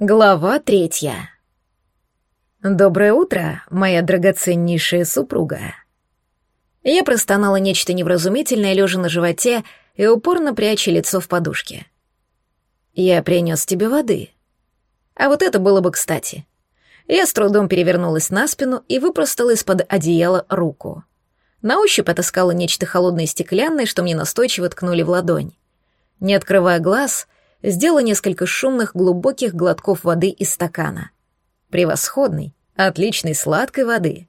Глава третья. Доброе утро, моя драгоценнейшая супруга. Я простонала нечто невразумительное, лежа на животе и упорно пряча лицо в подушке. Я принес тебе воды. А вот это было бы кстати. Я с трудом перевернулась на спину и выпростала из-под одеяла руку. На ощупь отыскала нечто холодное и стеклянное, что мне настойчиво ткнули в ладонь. Не открывая глаз — сделала несколько шумных глубоких глотков воды из стакана. Превосходной, отличной сладкой воды.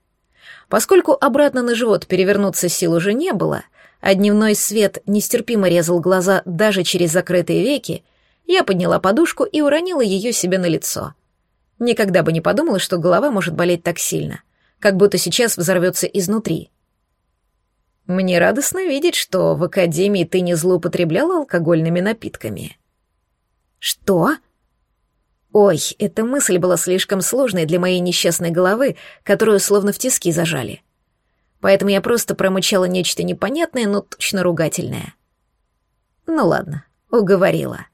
Поскольку обратно на живот перевернуться сил уже не было, а дневной свет нестерпимо резал глаза даже через закрытые веки, я подняла подушку и уронила ее себе на лицо. Никогда бы не подумала, что голова может болеть так сильно, как будто сейчас взорвется изнутри. Мне радостно видеть, что в академии ты не злоупотребляла алкогольными напитками. «Что?» Ой, эта мысль была слишком сложной для моей несчастной головы, которую словно в тиски зажали. Поэтому я просто промычала нечто непонятное, но точно ругательное. Ну ладно, уговорила.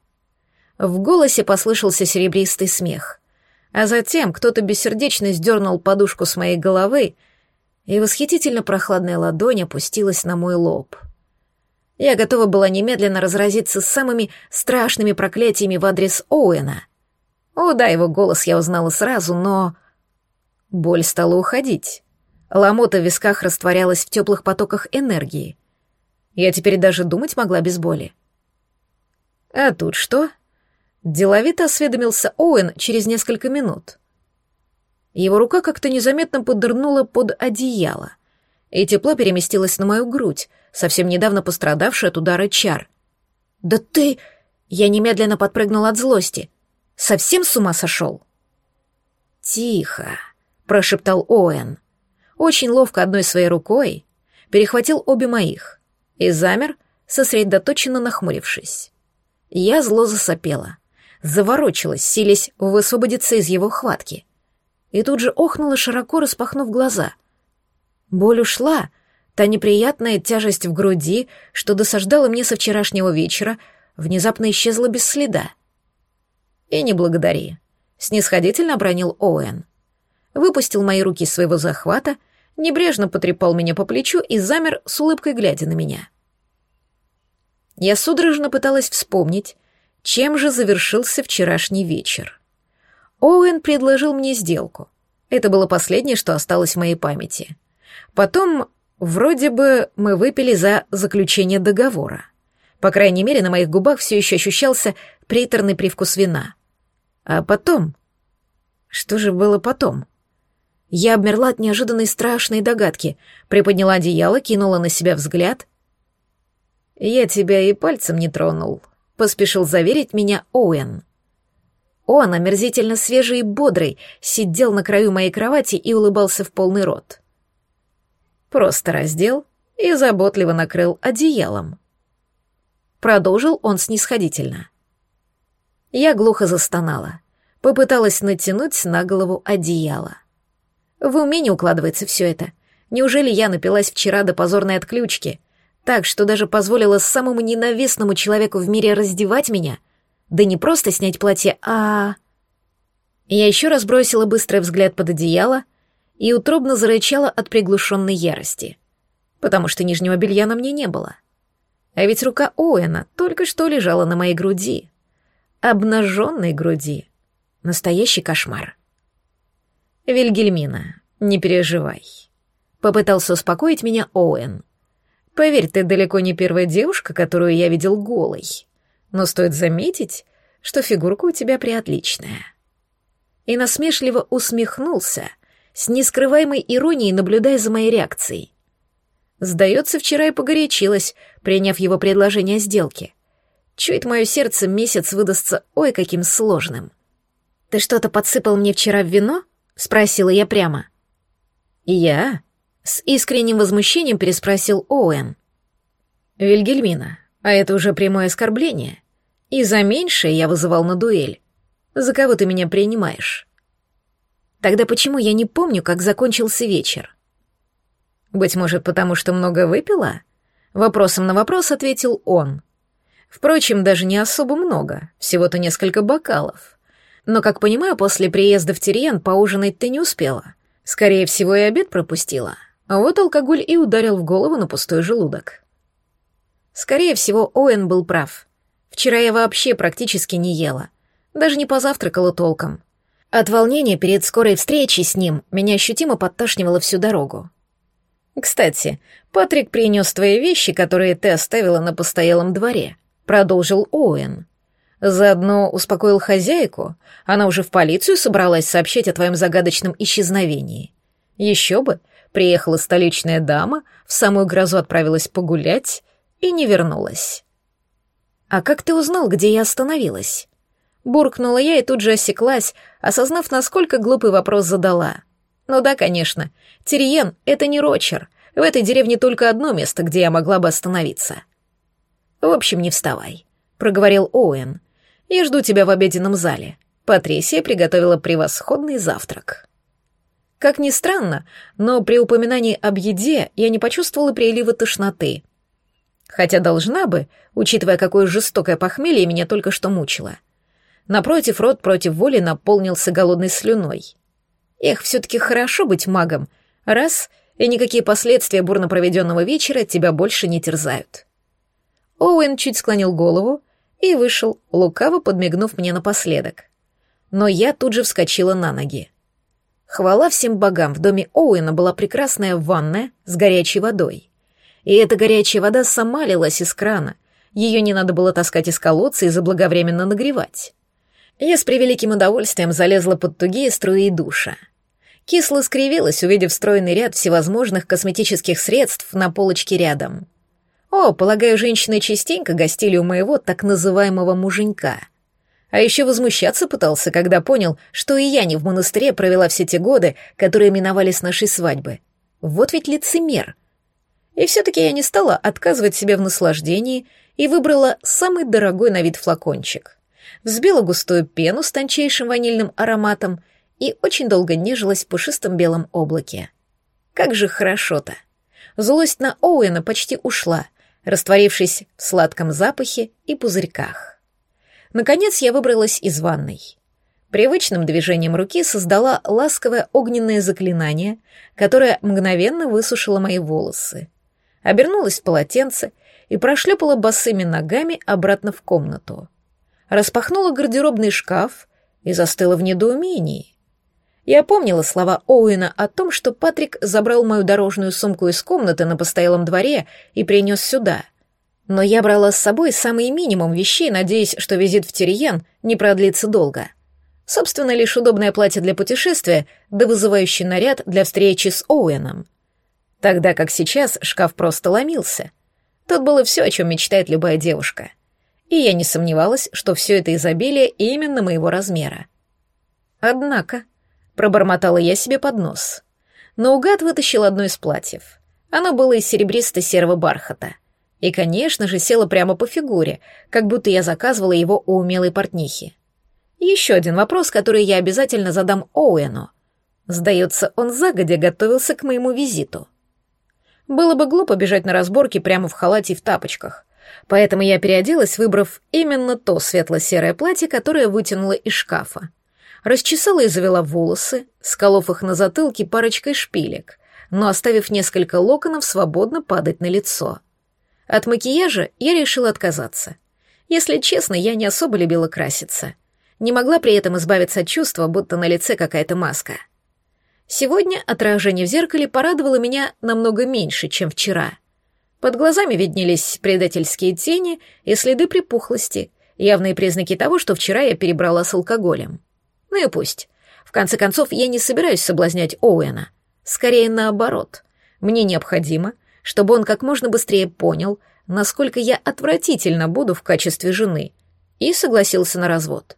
В голосе послышался серебристый смех, а затем кто-то бессердечно сдернул подушку с моей головы, и восхитительно прохладная ладонь опустилась на мой лоб — я готова была немедленно разразиться самыми страшными проклятиями в адрес Оуэна. О, да, его голос я узнала сразу, но... Боль стала уходить. Ломота в висках растворялась в теплых потоках энергии. Я теперь даже думать могла без боли. А тут что? Деловито осведомился Оуэн через несколько минут. Его рука как-то незаметно подырнула под одеяло, и тепло переместилось на мою грудь, совсем недавно пострадавший от удара чар. «Да ты...» Я немедленно подпрыгнула от злости. «Совсем с ума сошел?» «Тихо», — прошептал Оуэн. Очень ловко одной своей рукой перехватил обе моих и замер, сосредоточенно нахмурившись. Я зло засопела, заворочилась, силясь высвободиться из его хватки. И тут же охнула, широко распахнув глаза. Боль ушла, — Та неприятная тяжесть в груди, что досаждала мне со вчерашнего вечера, внезапно исчезла без следа. «И не благодари», — снисходительно обронил Оуэн. Выпустил мои руки из своего захвата, небрежно потрепал меня по плечу и замер с улыбкой глядя на меня. Я судорожно пыталась вспомнить, чем же завершился вчерашний вечер. Оуэн предложил мне сделку. Это было последнее, что осталось в моей памяти. Потом Вроде бы мы выпили за заключение договора. По крайней мере, на моих губах все еще ощущался приторный привкус вина. А потом... Что же было потом? Я обмерла от неожиданной страшной догадки, приподняла одеяло, кинула на себя взгляд. «Я тебя и пальцем не тронул», — поспешил заверить меня Оуэн. Он, омерзительно свежий и бодрый, сидел на краю моей кровати и улыбался в полный рот. Просто раздел и заботливо накрыл одеялом. Продолжил он снисходительно. Я глухо застонала, попыталась натянуть на голову одеяло. В уме не укладывается все это. Неужели я напилась вчера до позорной отключки, так что даже позволила самому ненавистному человеку в мире раздевать меня? Да не просто снять платье, а... Я еще раз бросила быстрый взгляд под одеяло — и утробно зарычала от приглушенной ярости, потому что нижнего белья на мне не было. А ведь рука Оуэна только что лежала на моей груди. Обнаженной груди. Настоящий кошмар. «Вильгельмина, не переживай», — попытался успокоить меня Оуэн. «Поверь, ты далеко не первая девушка, которую я видел голой. Но стоит заметить, что фигурка у тебя приотличная». И насмешливо усмехнулся — с нескрываемой иронией наблюдая за моей реакцией. Сдается, вчера и погорячилась, приняв его предложение о сделке. Чует мое сердце, месяц выдастся ой каким сложным. «Ты что-то подсыпал мне вчера в вино?» — спросила я прямо. «Я?» — с искренним возмущением переспросил Оуэн. «Вильгельмина, а это уже прямое оскорбление. И за меньшее я вызывал на дуэль. За кого ты меня принимаешь?» Тогда почему я не помню, как закончился вечер? Быть может, потому что много выпила? Вопросом на вопрос ответил он. Впрочем, даже не особо много, всего-то несколько бокалов. Но, как понимаю, после приезда в Тириен поужинать ты не успела. Скорее всего, и обед пропустила. А вот алкоголь и ударил в голову на пустой желудок. Скорее всего, Оуэн был прав. Вчера я вообще практически не ела. Даже не позавтракала толком. От волнения перед скорой встречей с ним меня ощутимо подташнивало всю дорогу. «Кстати, Патрик принес твои вещи, которые ты оставила на постоялом дворе», — продолжил Оуэн. Заодно успокоил хозяйку. Она уже в полицию собралась сообщать о твоем загадочном исчезновении. Еще бы, приехала столичная дама, в самую грозу отправилась погулять и не вернулась. «А как ты узнал, где я остановилась?» Буркнула я и тут же осеклась, осознав, насколько глупый вопрос задала. «Ну да, конечно. Тириен — это не Рочер. В этой деревне только одно место, где я могла бы остановиться». «В общем, не вставай», — проговорил Оуэн. Я жду тебя в обеденном зале. Патрисия приготовила превосходный завтрак. Как ни странно, но при упоминании об еде я не почувствовала прилива тошноты. Хотя должна бы, учитывая, какое жестокое похмелье меня только что мучило. Напротив, рот против воли наполнился голодной слюной. Эх, все-таки хорошо быть магом. Раз, и никакие последствия бурно проведенного вечера тебя больше не терзают. Оуэн чуть склонил голову, и вышел, лукаво подмигнув мне напоследок. Но я тут же вскочила на ноги. Хвала всем богам, в доме Оуэна была прекрасная ванная с горячей водой. И эта горячая вода сама лилась из крана, ее не надо было таскать из колодца и заблаговременно нагревать. Я с превеликим удовольствием залезла под тугие струи душа. Кисло скривилась, увидев встроенный ряд всевозможных косметических средств на полочке рядом. О, полагаю, женщины частенько гостили у моего так называемого муженька. А еще возмущаться пытался, когда понял, что и я не в монастыре провела все те годы, которые миновали с нашей свадьбы. Вот ведь лицемер. И все-таки я не стала отказывать себе в наслаждении и выбрала самый дорогой на вид флакончик. Взбила густую пену с тончайшим ванильным ароматом и очень долго нежилась в пушистом белом облаке. Как же хорошо-то. Злость на Оуэна почти ушла, растворившись в сладком запахе и пузырьках. Наконец я выбралась из ванной. Привычным движением руки создала ласковое огненное заклинание, которое мгновенно высушило мои волосы. Обернулась в полотенце и прошлепала босыми ногами обратно в комнату. Распахнула гардеробный шкаф и застыла в недоумении. Я помнила слова Оуэна о том, что Патрик забрал мою дорожную сумку из комнаты на постоялом дворе и принес сюда. Но я брала с собой самый минимум вещей, надеясь, что визит в Тириен не продлится долго. Собственно, лишь удобное платье для путешествия, да вызывающий наряд для встречи с Оуэном. Тогда как сейчас шкаф просто ломился. Тут было все, о чем мечтает любая девушка. И я не сомневалась, что все это изобилие именно моего размера. Однако... Пробормотала я себе под нос. Наугад вытащил одно из платьев. Оно было из серебристо-серого бархата. И, конечно же, село прямо по фигуре, как будто я заказывала его у умелой портнихи. Еще один вопрос, который я обязательно задам Оуэну. Сдается, он загодя готовился к моему визиту. Было бы глупо бежать на разборки прямо в халате и в тапочках, поэтому я переоделась, выбрав именно то светло-серое платье, которое вытянула из шкафа расчесала и завела волосы, сколов их на затылке парочкой шпилек, но оставив несколько локонов свободно падать на лицо. От макияжа я решила отказаться. Если честно, я не особо любила краситься. Не могла при этом избавиться от чувства, будто на лице какая-то маска. Сегодня отражение в зеркале порадовало меня намного меньше, чем вчера. Под глазами виднелись предательские тени и следы припухлости, явные признаки того, что вчера я перебрала с алкоголем. Ну и пусть. В конце концов, я не собираюсь соблазнять Оуэна. Скорее наоборот. Мне необходимо, чтобы он как можно быстрее понял, насколько я отвратительно буду в качестве жены, и согласился на развод.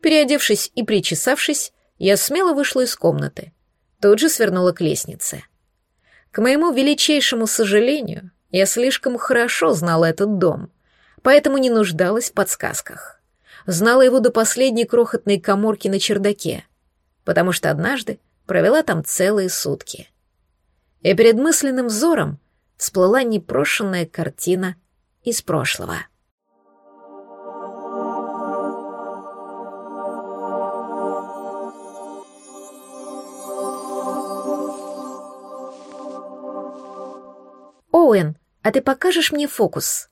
Переодевшись и причесавшись, я смело вышла из комнаты. Тут же свернула к лестнице. К моему величайшему сожалению, я слишком хорошо знала этот дом, поэтому не нуждалась в подсказках. Знала его до последней крохотной коморки на чердаке, потому что однажды провела там целые сутки. И перед мысленным взором всплыла непрошенная картина из прошлого. Оуэн, а ты покажешь мне фокус?»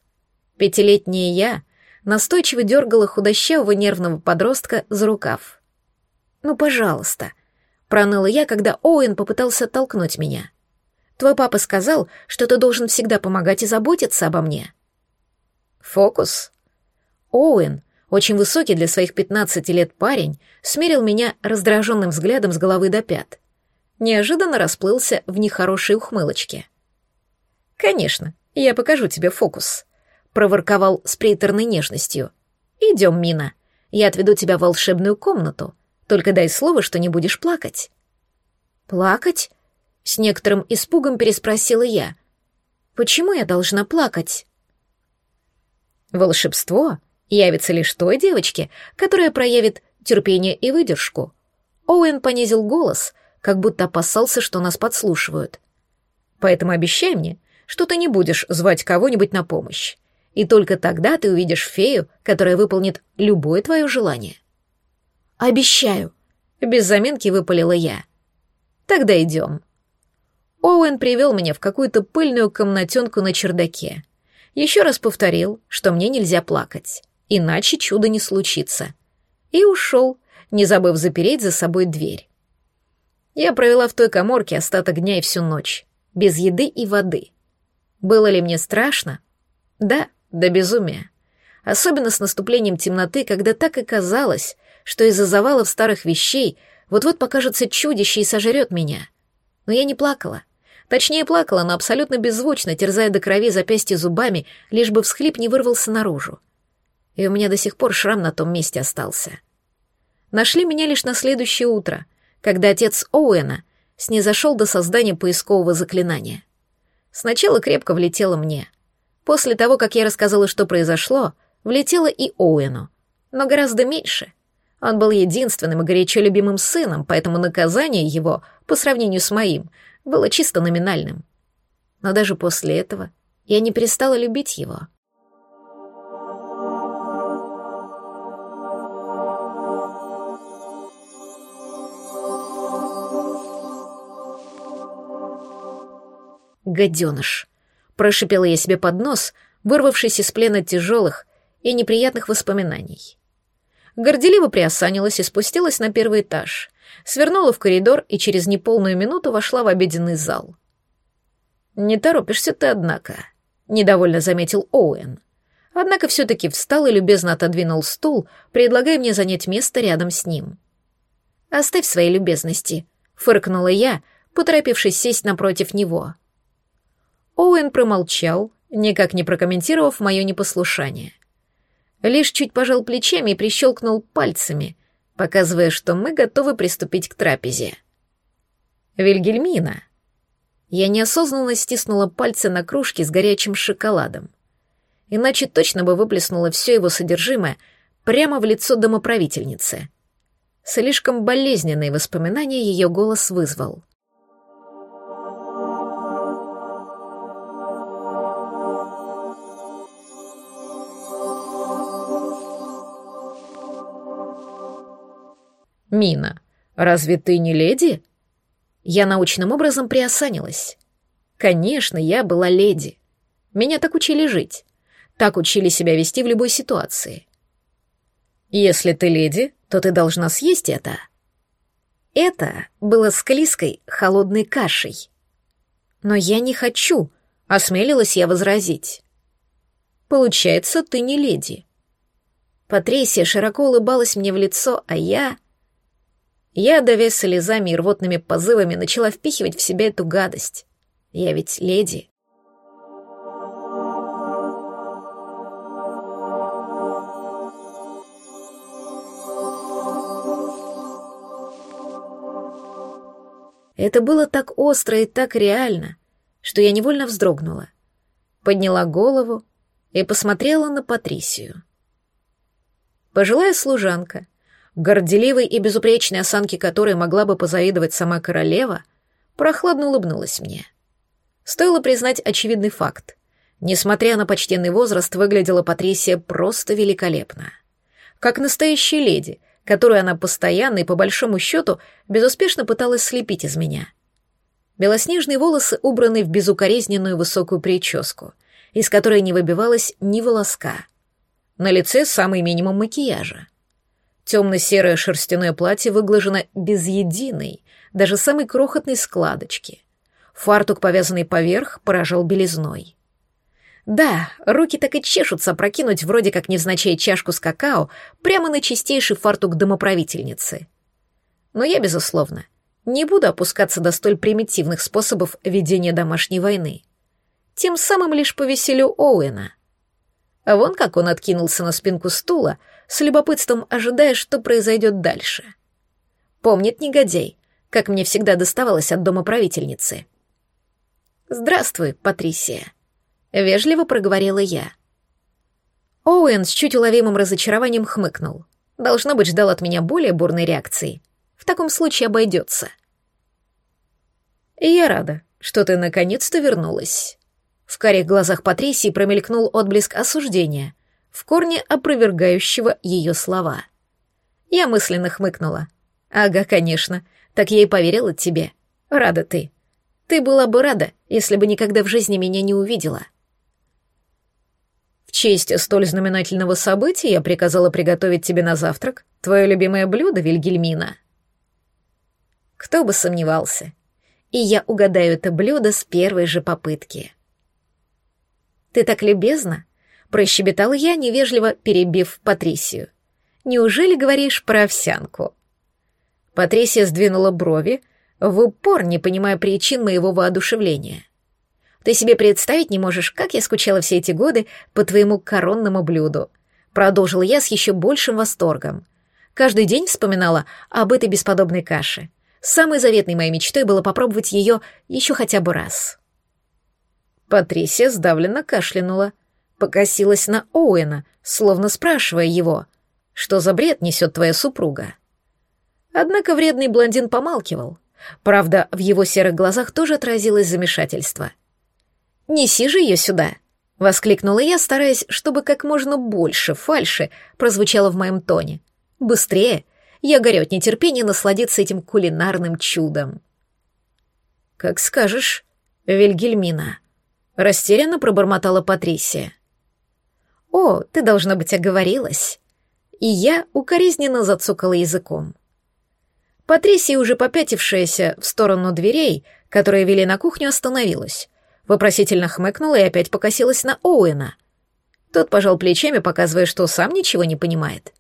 Пятилетняя я настойчиво дергала худощавого нервного подростка за рукав. «Ну, пожалуйста», — проныла я, когда Оуэн попытался оттолкнуть меня. «Твой папа сказал, что ты должен всегда помогать и заботиться обо мне». «Фокус?» Оуэн, очень высокий для своих пятнадцати лет парень, смерил меня раздраженным взглядом с головы до пят. Неожиданно расплылся в нехорошей ухмылочке. «Конечно, я покажу тебе фокус», — проворковал с приторной нежностью. «Идем, Мина, я отведу тебя в волшебную комнату, только дай слово, что не будешь плакать». «Плакать?» — с некоторым испугом переспросила я. «Почему я должна плакать?» «Волшебство явится лишь той девочке, которая проявит терпение и выдержку». Оуэн понизил голос, как будто опасался, что нас подслушивают. «Поэтому обещай мне, что ты не будешь звать кого-нибудь на помощь. И только тогда ты увидишь фею, которая выполнит любое твое желание». «Обещаю», — без заминки выпалила я. «Тогда идем». Оуэн привел меня в какую-то пыльную комнатенку на чердаке. Еще раз повторил, что мне нельзя плакать, иначе чудо не случится. И ушел, не забыв запереть за собой дверь. Я провела в той коморке остаток дня и всю ночь, без еды и воды. Было ли мне страшно? Да, до безумия. Особенно с наступлением темноты, когда так и казалось, что из-за завалов старых вещей вот-вот покажется чудище и сожрет меня. Но я не плакала. Точнее, плакала, но абсолютно беззвучно, терзая до крови запястья зубами, лишь бы всхлип не вырвался наружу. И у меня до сих пор шрам на том месте остался. Нашли меня лишь на следующее утро, когда отец Оуэна снизошел до создания поискового заклинания. Сначала крепко влетело мне. После того, как я рассказала, что произошло, влетело и Оуэну, но гораздо меньше — он был единственным и горячо любимым сыном, поэтому наказание его, по сравнению с моим, было чисто номинальным. Но даже после этого я не перестала любить его. «Гаденыш!» — прошипела я себе под нос, вырвавшись из плена тяжелых и неприятных воспоминаний горделиво приосанилась и спустилась на первый этаж, свернула в коридор и через неполную минуту вошла в обеденный зал. «Не торопишься ты, однако», — недовольно заметил Оуэн. Однако все-таки встал и любезно отодвинул стул, предлагая мне занять место рядом с ним. «Оставь свои любезности», — фыркнула я, поторопившись сесть напротив него. Оуэн промолчал, никак не прокомментировав мое непослушание лишь чуть пожал плечами и прищелкнул пальцами, показывая, что мы готовы приступить к трапезе. «Вильгельмина!» Я неосознанно стиснула пальцы на кружке с горячим шоколадом. Иначе точно бы выплеснула все его содержимое прямо в лицо домоправительницы. Слишком болезненные воспоминания ее голос вызвал. «Мина, разве ты не леди?» Я научным образом приосанилась. Конечно, я была леди. Меня так учили жить. Так учили себя вести в любой ситуации. Если ты леди, то ты должна съесть это. Это было склизкой холодной кашей. Но я не хочу, осмелилась я возразить. Получается, ты не леди. Патрисия широко улыбалась мне в лицо, а я... Я, давясь слезами и рвотными позывами, начала впихивать в себя эту гадость. Я ведь леди. Это было так остро и так реально, что я невольно вздрогнула. Подняла голову и посмотрела на Патрисию. Пожилая служанка, горделивой и безупречной осанки которой могла бы позавидовать сама королева, прохладно улыбнулась мне. Стоило признать очевидный факт. Несмотря на почтенный возраст, выглядела Патрисия просто великолепно. Как настоящая леди, которую она постоянно и по большому счету безуспешно пыталась слепить из меня. Белоснежные волосы убраны в безукоризненную высокую прическу — из которой не выбивалось ни волоска. На лице самый минимум макияжа. Темно-серое шерстяное платье выглажено без единой, даже самой крохотной складочки. Фартук, повязанный поверх, поражал белизной. Да, руки так и чешутся прокинуть вроде как невзначай чашку с какао прямо на чистейший фартук домоправительницы. Но я, безусловно, не буду опускаться до столь примитивных способов ведения домашней войны. Тем самым лишь повеселю Оуэна. А вон как он откинулся на спинку стула, с любопытством ожидая, что произойдет дальше. Помнит негодяй, как мне всегда доставалось от дома правительницы. «Здравствуй, Патрисия», — вежливо проговорила я. Оуэн с чуть уловимым разочарованием хмыкнул. Должно быть, ждал от меня более бурной реакции. В таком случае обойдется. Я рада, что ты наконец-то вернулась. В карих глазах Патрисии промелькнул отблеск осуждения, в корне опровергающего ее слова. Я мысленно хмыкнула. «Ага, конечно, так я и поверила тебе. Рада ты. Ты была бы рада, если бы никогда в жизни меня не увидела». В честь столь знаменательного события я приказала приготовить тебе на завтрак твое любимое блюдо, Вильгельмина. Кто бы сомневался. И я угадаю это блюдо с первой же попытки. «Ты так любезна?» — прощебетала я, невежливо перебив Патрисию. «Неужели говоришь про овсянку?» Патрисия сдвинула брови, в упор не понимая причин моего воодушевления. «Ты себе представить не можешь, как я скучала все эти годы по твоему коронному блюду», — продолжила я с еще большим восторгом. Каждый день вспоминала об этой бесподобной каше — Самой заветной моей мечтой было попробовать ее еще хотя бы раз. Патрисия сдавленно кашлянула, покосилась на Оуэна, словно спрашивая его, что за бред несет твоя супруга. Однако вредный блондин помалкивал. Правда, в его серых глазах тоже отразилось замешательство. «Неси же ее сюда!» — воскликнула я, стараясь, чтобы как можно больше фальши прозвучало в моем тоне. «Быстрее! Я горю от нетерпения насладиться этим кулинарным чудом. «Как скажешь, Вильгельмина», — растерянно пробормотала Патрисия. «О, ты, должна быть, оговорилась». И я укоризненно зацокала языком. Патрисия, уже попятившаяся в сторону дверей, которые вели на кухню, остановилась. Вопросительно хмыкнула и опять покосилась на Оуэна. Тот пожал плечами, показывая, что сам ничего не понимает.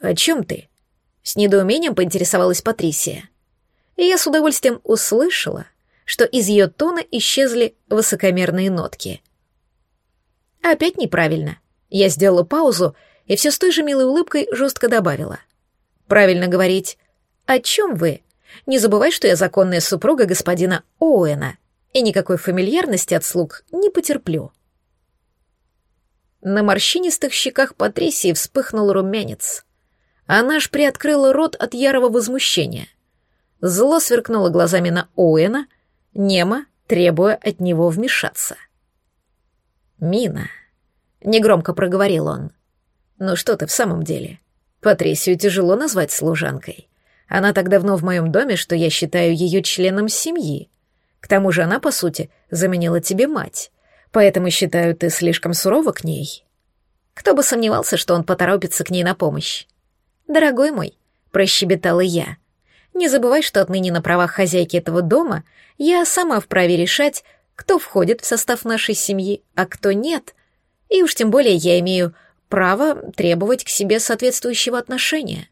«О чем ты?» — с недоумением поинтересовалась Патрисия. И я с удовольствием услышала, что из ее тона исчезли высокомерные нотки. Опять неправильно. Я сделала паузу и все с той же милой улыбкой жестко добавила. Правильно говорить «О чем вы?» Не забывай, что я законная супруга господина Оуэна, и никакой фамильярности от слуг не потерплю. На морщинистых щеках Патрисии вспыхнул румянец. Она аж приоткрыла рот от ярого возмущения. Зло сверкнуло глазами на Оуэна, немо требуя от него вмешаться. «Мина», — негромко проговорил он, — «ну что ты в самом деле? Патрисию тяжело назвать служанкой. Она так давно в моем доме, что я считаю ее членом семьи. К тому же она, по сути, заменила тебе мать, поэтому считаю, ты слишком сурова к ней». Кто бы сомневался, что он поторопится к ней на помощь. «Дорогой мой», — прощебетала я, — «не забывай, что отныне на правах хозяйки этого дома я сама вправе решать, кто входит в состав нашей семьи, а кто нет. И уж тем более я имею право требовать к себе соответствующего отношения».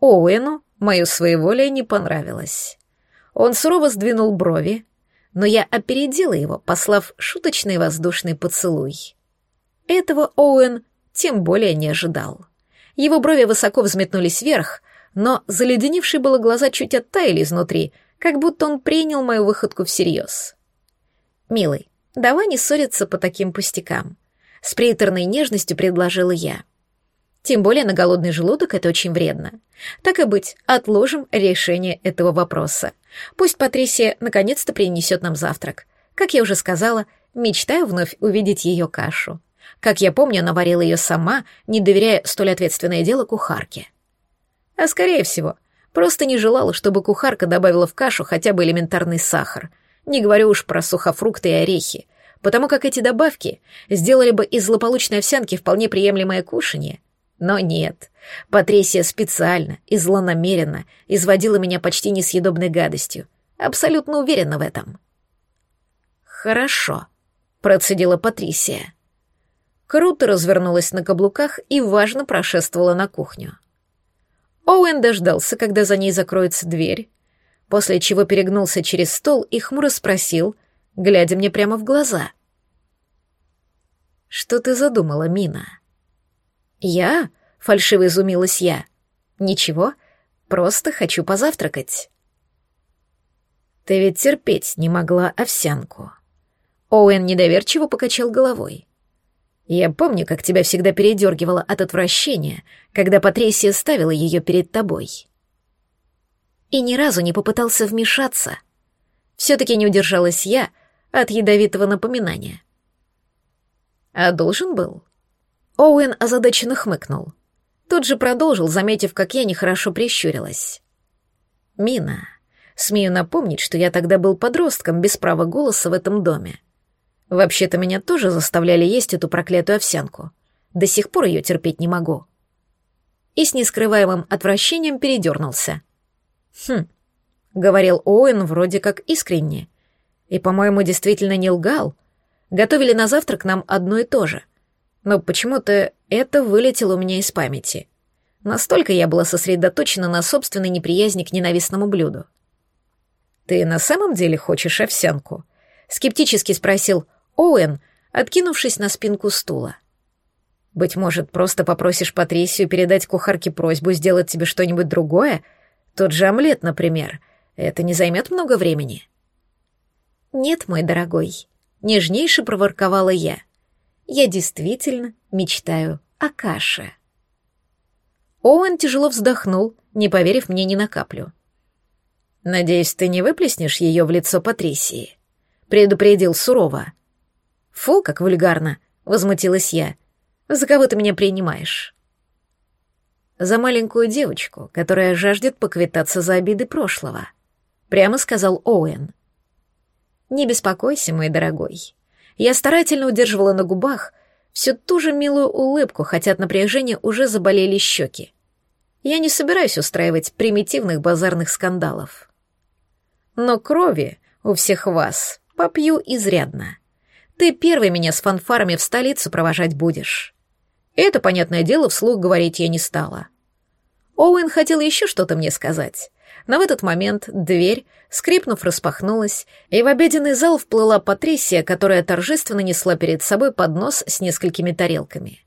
Оуэну мое своеволие не понравилось. Он сурово сдвинул брови, но я опередила его, послав шуточный воздушный поцелуй. Этого Оуэн тем более не ожидал. Его брови высоко взметнулись вверх, но заледеневшие было глаза чуть оттаяли изнутри, как будто он принял мою выходку всерьез. «Милый, давай не ссориться по таким пустякам», — с приторной нежностью предложила я. Тем более на голодный желудок это очень вредно. Так и быть, отложим решение этого вопроса. Пусть Патрисия наконец-то принесет нам завтрак. Как я уже сказала, мечтаю вновь увидеть ее кашу. Как я помню, она варила ее сама, не доверяя столь ответственное дело кухарке. А скорее всего, просто не желала, чтобы кухарка добавила в кашу хотя бы элементарный сахар. Не говорю уж про сухофрукты и орехи, потому как эти добавки сделали бы из злополучной овсянки вполне приемлемое кушанье. Но нет, Патрисия специально и злонамеренно изводила меня почти несъедобной гадостью. Абсолютно уверена в этом. «Хорошо», — процедила Патрисия. Круто развернулась на каблуках и важно прошествовала на кухню. Оуэн дождался, когда за ней закроется дверь, после чего перегнулся через стол и хмуро спросил, глядя мне прямо в глаза. «Что ты задумала, Мина?» «Я?» — фальшиво изумилась я. «Ничего, просто хочу позавтракать». «Ты ведь терпеть не могла овсянку». Оуэн недоверчиво покачал головой. Я помню, как тебя всегда передергивало от отвращения, когда Патрисия ставила ее перед тобой. И ни разу не попытался вмешаться. Все-таки не удержалась я от ядовитого напоминания. А должен был? Оуэн озадаченно хмыкнул. Тут же продолжил, заметив, как я нехорошо прищурилась. «Мина, смею напомнить, что я тогда был подростком без права голоса в этом доме. Вообще-то меня тоже заставляли есть эту проклятую овсянку. До сих пор ее терпеть не могу. И с нескрываемым отвращением передернулся. «Хм», — говорил Оуэн вроде как искренне. И, по-моему, действительно не лгал. Готовили на завтрак нам одно и то же. Но почему-то это вылетело у меня из памяти. Настолько я была сосредоточена на собственной неприязни к ненавистному блюду. «Ты на самом деле хочешь овсянку?» — скептически спросил Оуэн, откинувшись на спинку стула. «Быть может, просто попросишь Патрисию передать кухарке просьбу сделать тебе что-нибудь другое? Тот же омлет, например. Это не займет много времени?» «Нет, мой дорогой», — нежнейше проворковала я. «Я действительно мечтаю о каше». Оуэн тяжело вздохнул, не поверив мне ни на каплю. «Надеюсь, ты не выплеснешь ее в лицо Патрисии», — предупредил сурово. «Фу, как вульгарно!» — возмутилась я. «За кого ты меня принимаешь?» «За маленькую девочку, которая жаждет поквитаться за обиды прошлого», — прямо сказал Оуэн. «Не беспокойся, мой дорогой. Я старательно удерживала на губах всю ту же милую улыбку, хотя от напряжения уже заболели щеки. Я не собираюсь устраивать примитивных базарных скандалов. Но крови у всех вас попью изрядно. Ты первый меня с фанфарами в столицу провожать будешь. Это, понятное дело, вслух говорить я не стала. Оуэн хотел еще что-то мне сказать, но в этот момент дверь, скрипнув, распахнулась, и в обеденный зал вплыла Патрисия, которая торжественно несла перед собой поднос с несколькими тарелками.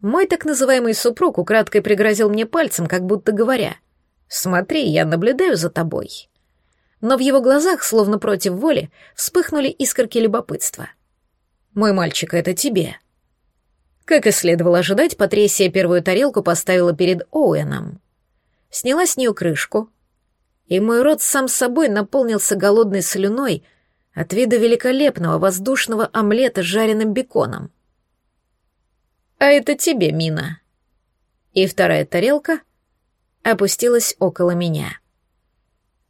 Мой так называемый супруг украдкой пригрозил мне пальцем, как будто говоря, «Смотри, я наблюдаю за тобой» но в его глазах, словно против воли, вспыхнули искорки любопытства. «Мой мальчик, это тебе». Как и следовало ожидать, Патрисия первую тарелку поставила перед Оуэном. Сняла с нее крышку, и мой рот сам собой наполнился голодной слюной от вида великолепного воздушного омлета с жареным беконом. «А это тебе, Мина». И вторая тарелка опустилась около меня.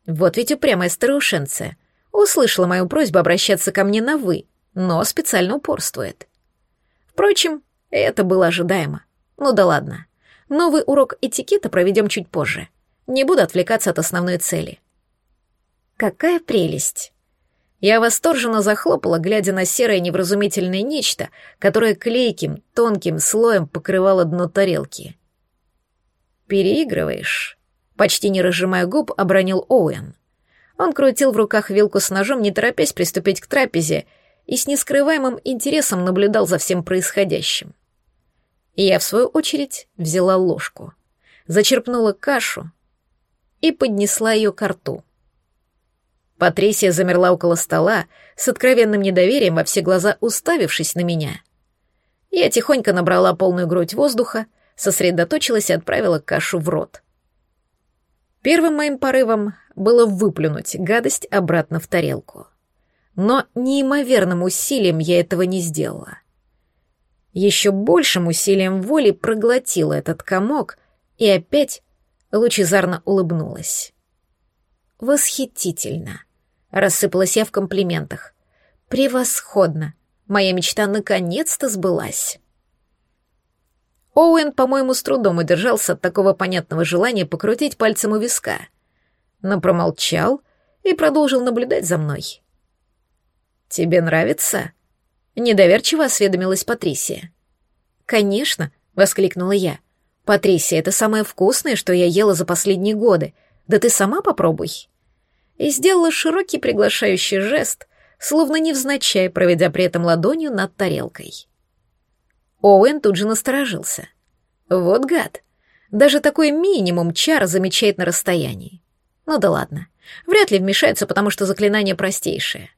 Вот ведь упрямая старушенция. Услышала мою просьбу обращаться ко мне на «вы», но специально упорствует. Впрочем, это было ожидаемо. Ну да ладно. Новый урок этикета проведем чуть позже. Не буду отвлекаться от основной цели. Какая прелесть! Я восторженно захлопала, глядя на серое невразумительное нечто, которое клейким, тонким слоем покрывало дно тарелки. «Переигрываешь?» Почти не разжимая губ, обронил Оуэн. Он крутил в руках вилку с ножом, не торопясь приступить к трапезе, и с нескрываемым интересом наблюдал за всем происходящим. Я, в свою очередь, взяла ложку, зачерпнула кашу и поднесла ее к рту. Патрисия замерла около стола, с откровенным недоверием во все глаза уставившись на меня. Я тихонько набрала полную грудь воздуха, сосредоточилась и отправила кашу в рот. Первым моим порывом было выплюнуть гадость обратно в тарелку. Но неимоверным усилием я этого не сделала. Еще большим усилием воли проглотила этот комок и опять лучезарно улыбнулась. Восхитительно. Рассыпалась я в комплиментах. Превосходно. Моя мечта наконец-то сбылась. Оуэн, по-моему, с трудом удержался от такого понятного желания покрутить пальцем у виска, но промолчал и продолжил наблюдать за мной. «Тебе нравится?» — недоверчиво осведомилась Патрисия. «Конечно», — воскликнула я. «Патрисия, это самое вкусное, что я ела за последние годы. Да ты сама попробуй». И сделала широкий приглашающий жест, словно невзначай, проведя при этом ладонью над тарелкой. Оуэн тут же насторожился. Вот гад. Даже такой минимум чар замечает на расстоянии. Ну да ладно. Вряд ли вмешается, потому что заклинание простейшее.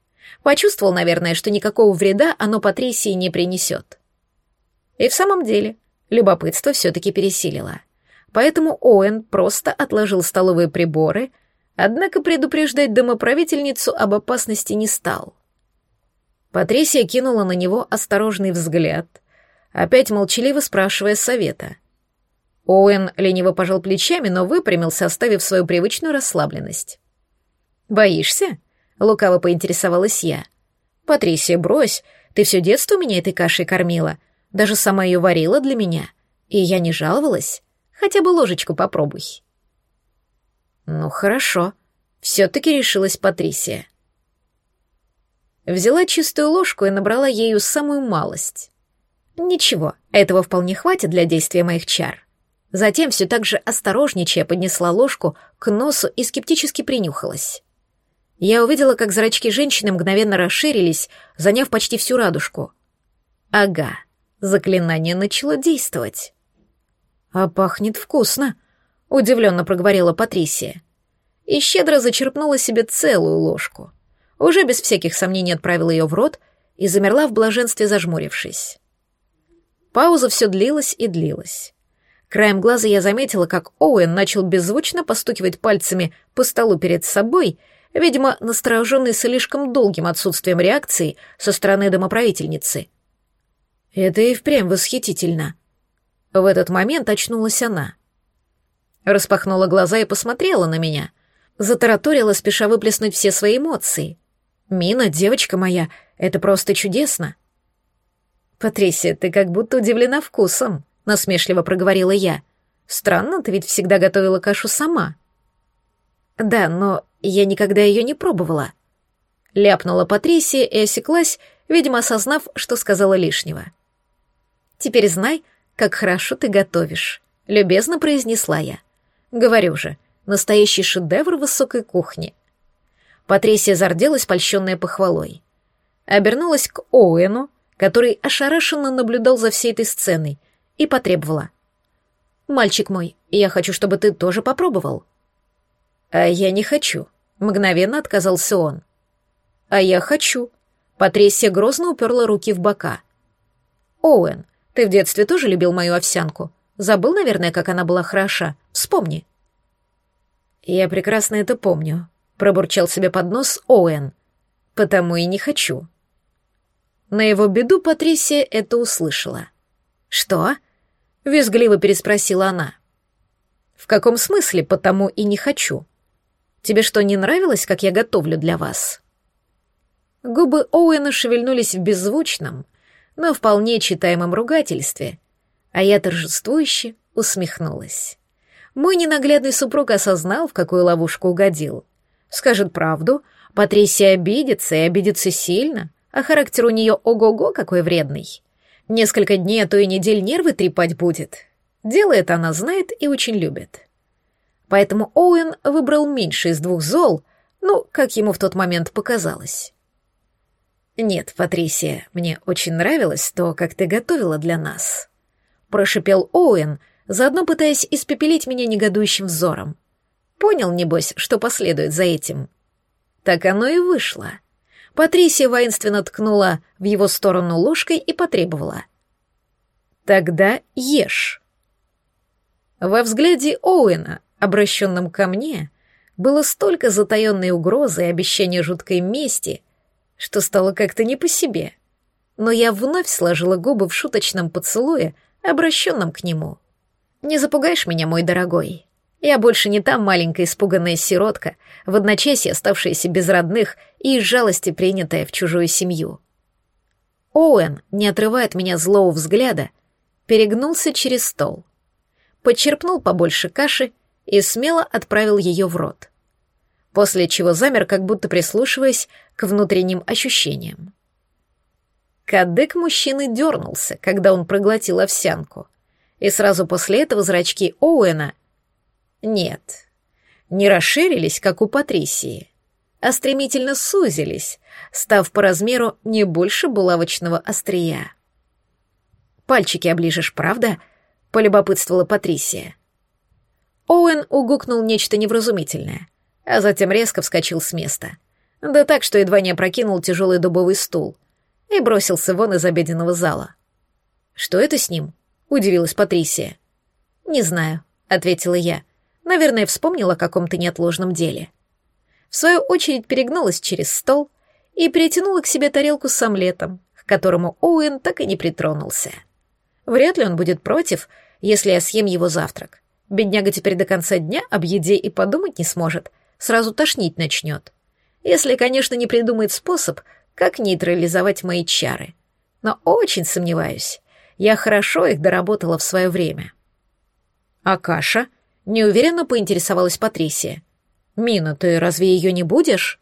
Почувствовал, наверное, что никакого вреда оно Патрисии не принесет. И в самом деле, любопытство все-таки пересилило. Поэтому Оуэн просто отложил столовые приборы, однако предупреждать домоправительницу об опасности не стал. Патрисия кинула на него осторожный взгляд — опять молчаливо спрашивая совета. Оуэн лениво пожал плечами, но выпрямился, оставив свою привычную расслабленность. «Боишься?» — лукаво поинтересовалась я. «Патрисия, брось, ты все детство меня этой кашей кормила, даже сама ее варила для меня, и я не жаловалась. Хотя бы ложечку попробуй». «Ну хорошо», — все-таки решилась Патрисия. Взяла чистую ложку и набрала ею самую малость. Ничего, этого вполне хватит для действия моих чар. Затем все так же осторожничая поднесла ложку к носу и скептически принюхалась. Я увидела, как зрачки женщины мгновенно расширились, заняв почти всю радужку. Ага, заклинание начало действовать. «А пахнет вкусно», — удивленно проговорила Патрисия. И щедро зачерпнула себе целую ложку. Уже без всяких сомнений отправила ее в рот и замерла в блаженстве, зажмурившись. Пауза все длилась и длилась. Краем глаза я заметила, как Оуэн начал беззвучно постукивать пальцами по столу перед собой, видимо, настороженный слишком долгим отсутствием реакции со стороны домоправительницы. Это и впрямь восхитительно. В этот момент очнулась она. Распахнула глаза и посмотрела на меня. Затараторила, спеша выплеснуть все свои эмоции. «Мина, девочка моя, это просто чудесно!» «Патрисия, ты как будто удивлена вкусом», — насмешливо проговорила я. «Странно, ты ведь всегда готовила кашу сама». «Да, но я никогда ее не пробовала». Ляпнула Патрисия и осеклась, видимо, осознав, что сказала лишнего. «Теперь знай, как хорошо ты готовишь», — любезно произнесла я. «Говорю же, настоящий шедевр высокой кухни». Патрисия зарделась, польщенная похвалой. Обернулась к Оуэну, который ошарашенно наблюдал за всей этой сценой, и потребовала. «Мальчик мой, я хочу, чтобы ты тоже попробовал». «А я не хочу», — мгновенно отказался он. «А я хочу». Патрисия грозно уперла руки в бока. «Оуэн, ты в детстве тоже любил мою овсянку? Забыл, наверное, как она была хороша? Вспомни». «Я прекрасно это помню», — пробурчал себе под нос Оуэн. «Потому и не хочу». На его беду Патрисия это услышала. «Что?» — визгливо переспросила она. «В каком смысле потому и не хочу? Тебе что, не нравилось, как я готовлю для вас?» Губы Оуэна шевельнулись в беззвучном, но вполне читаемом ругательстве, а я торжествующе усмехнулась. Мой ненаглядный супруг осознал, в какую ловушку угодил. Скажет правду, Патрисия обидится и обидится сильно, а характер у нее ого-го какой вредный. Несколько дней, а то и недель нервы трепать будет. Делает она знает и очень любит. Поэтому Оуэн выбрал меньше из двух зол, ну, как ему в тот момент показалось. «Нет, Патрисия, мне очень нравилось то, как ты готовила для нас», — прошипел Оуэн, заодно пытаясь испепелить меня негодующим взором. Понял, небось, что последует за этим. Так оно и вышло. Патрисия воинственно ткнула в его сторону ложкой и потребовала. «Тогда ешь». Во взгляде Оуэна, обращенном ко мне, было столько затаенной угрозы и обещания жуткой мести, что стало как-то не по себе. Но я вновь сложила губы в шуточном поцелуе, обращенном к нему. «Не запугаешь меня, мой дорогой. Я больше не та маленькая испуганная сиротка, в одночасье оставшаяся без родных и из жалости принятая в чужую семью. Оуэн, не отрывая от меня злого взгляда, перегнулся через стол, подчерпнул побольше каши и смело отправил ее в рот, после чего замер, как будто прислушиваясь к внутренним ощущениям. Кадык мужчины дернулся, когда он проглотил овсянку, и сразу после этого зрачки Оуэна нет, не расширились, как у Патрисии, а стремительно сузились, став по размеру не больше булавочного острия. «Пальчики оближешь, правда?» — полюбопытствовала Патрисия. Оуэн угукнул нечто невразумительное, а затем резко вскочил с места. Да так, что едва не опрокинул тяжелый дубовый стул и бросился вон из обеденного зала. «Что это с ним?» — удивилась Патрисия. «Не знаю», — ответила я. «Наверное, вспомнила о каком-то неотложном деле». В свою очередь перегнулась через стол и перетянула к себе тарелку с омлетом, к которому Оуэн так и не притронулся. Вряд ли он будет против, если я съем его завтрак. Бедняга теперь до конца дня об еде и подумать не сможет, сразу тошнить начнет. Если, конечно, не придумает способ, как нейтрализовать мои чары. Но очень сомневаюсь. Я хорошо их доработала в свое время. А каша? Неуверенно поинтересовалась Патрисия. Мина, ты разве ее не будешь?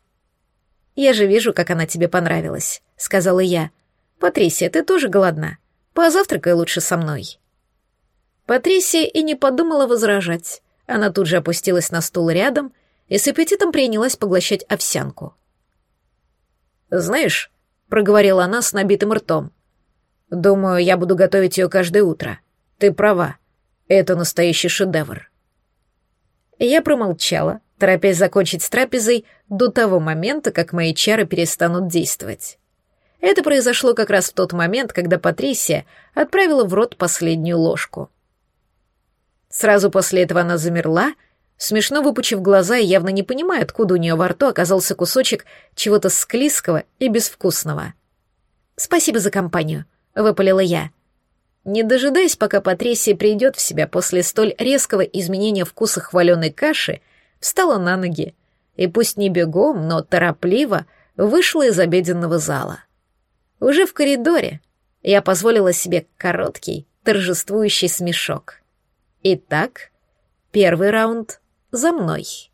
Я же вижу, как она тебе понравилась, сказала я. Патрисия, ты тоже голодна? Позавтракай лучше со мной. Патрисия и не подумала возражать. Она тут же опустилась на стул рядом и с аппетитом принялась поглощать овсянку. «Знаешь», — проговорила она с набитым ртом, — «думаю, я буду готовить ее каждое утро. Ты права. Это настоящий шедевр». Я промолчала, торопясь закончить с трапезой до того момента, как мои чары перестанут действовать. Это произошло как раз в тот момент, когда Патрисия отправила в рот последнюю ложку. Сразу после этого она замерла, смешно выпучив глаза и явно не понимая, откуда у нее во рту оказался кусочек чего-то склизкого и безвкусного. «Спасибо за компанию», — выпалила я. Не дожидаясь, пока Патрисия придет в себя после столь резкого изменения вкуса хваленой каши, встала на ноги и пусть не бегом, но торопливо вышла из обеденного зала. Уже в коридоре я позволила себе короткий, торжествующий смешок — Итак, первый раунд за мной.